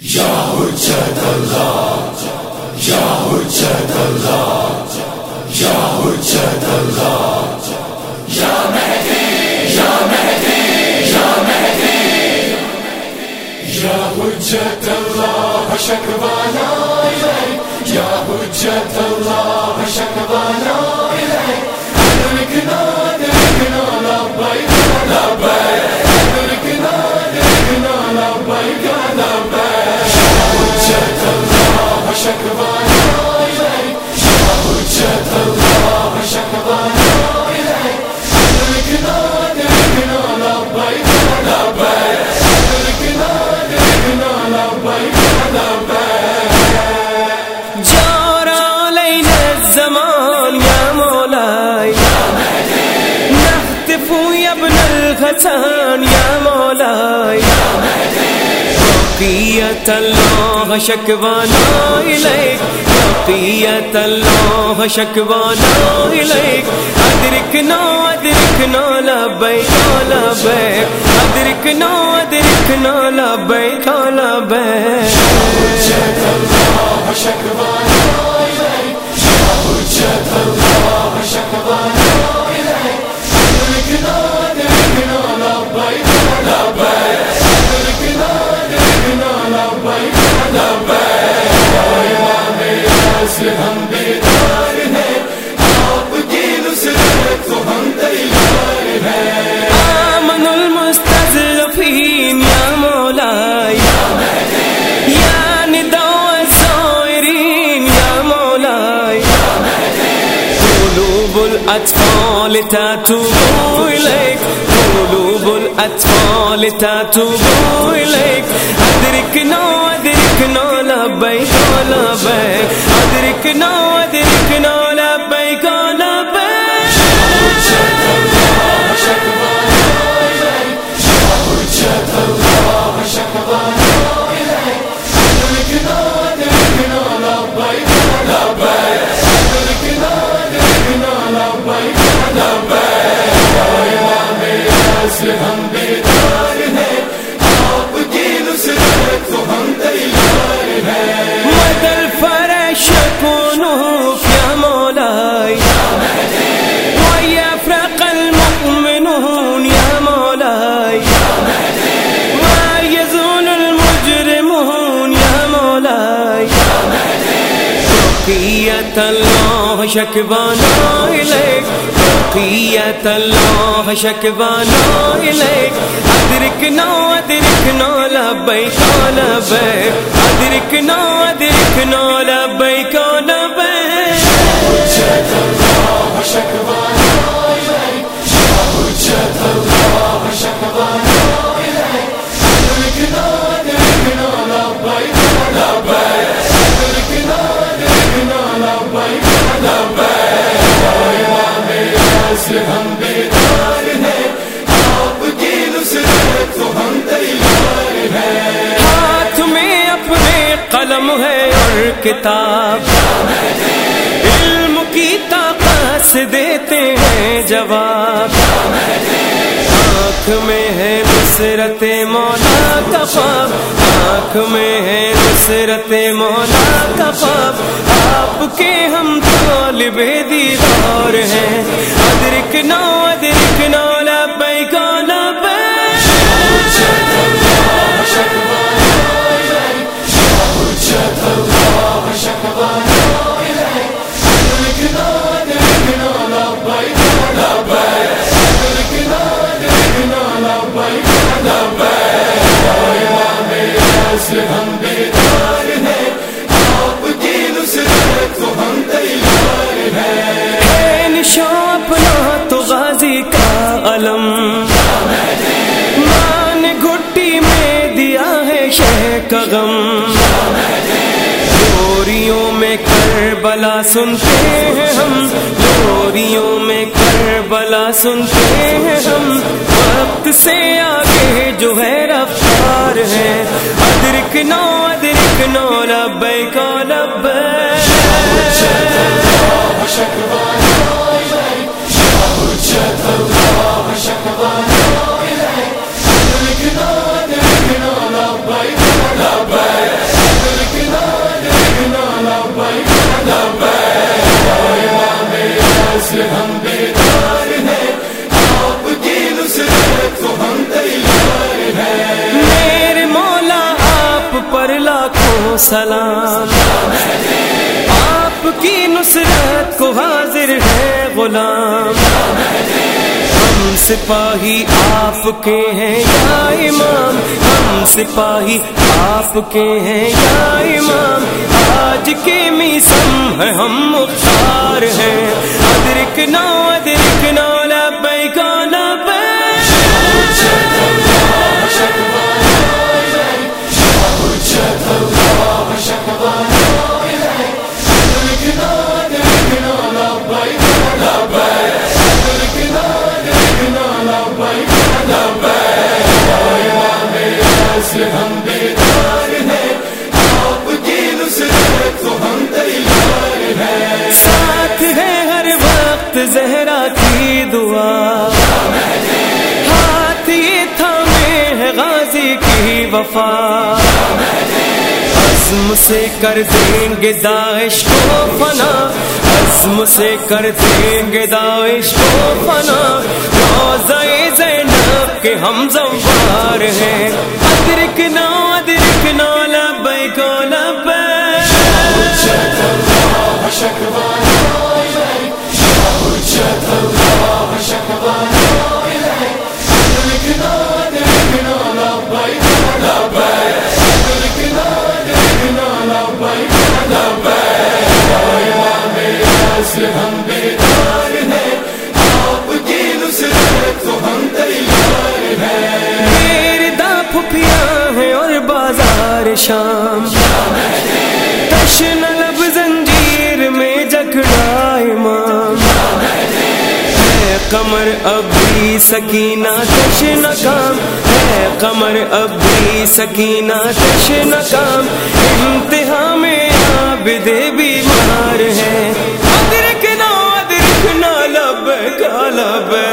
حجت اللہ یا حجت اللہ یا حجت اللہ یا مہدی یا مہدی یا مہدی یا حجت اللہ شکوانا یا حجت اللہ شکوانا الیک لبیک لبیک لبیک لبیک یا بقية الله شكوانا إليك بقية الله شكوانا إليك أدركنا أدركنا لبيك لبيك أدركنا أدركنا لبيك لبيك حجت اللہ شکوانا الیک۔ یا حجت اللہ الأطفال تتوب إليك قلوب الأطفال تتوب إليك. أدركنا بقية الله شكوانا إليك بقية الله شكوانا إليك أدركنا أدركنا لبيك لبيك أدركنا أدركنا لبيك لبيك حجت اللہ شکوانا اپنے قلم ہے اور کتاب۔ علم کی طاقت سے دیتے ہیں جواب۔ آنکھ میں ہے نصرت مولا کا آنکھ میں ہے نصرت مولا کا آپ کے ہم طالب دیدار ہیں۔ ادرکنا ادرکنا لبیک ہم بیدار ہیں آپ کی نصرت تو ہم تیار ہیں نشان اپنا تو غازی کا علم۔ مان گھٹی میں دیا ہے شہ کا غم۔ لوریوں میں کربلا سنتے ہیں ہم۔ لوریوں میں کربلا سنتے ہیں ہم۔ جو ہے رفتار ہے ادرک نہ سلام آپ کی نصرت کو حاضر ہے غلام ہم سپاہی آپ کے ہیں یا امام ہم سپاہی آپ کے ہیں یا امام آج کے میسم ہے ہم مختار ہیں۔ ادرک نو ادرک نو وفا۔ عزم سے کر دیں گے داعش کو فنا۔ عزم سے کر دیں گے داعش کو فنا۔ زینب کے ہم زوار ہیں۔ شام۔ تشن لب زنجیر میں جکڑا امام۔ ہے کمر اب بھی سکینہ تشن کام ہے کمر اب بھی سکینہ تشن کام انتہا میں عابد بیمار ہے۔ ادرک نو ادرک نو لب کا لب۔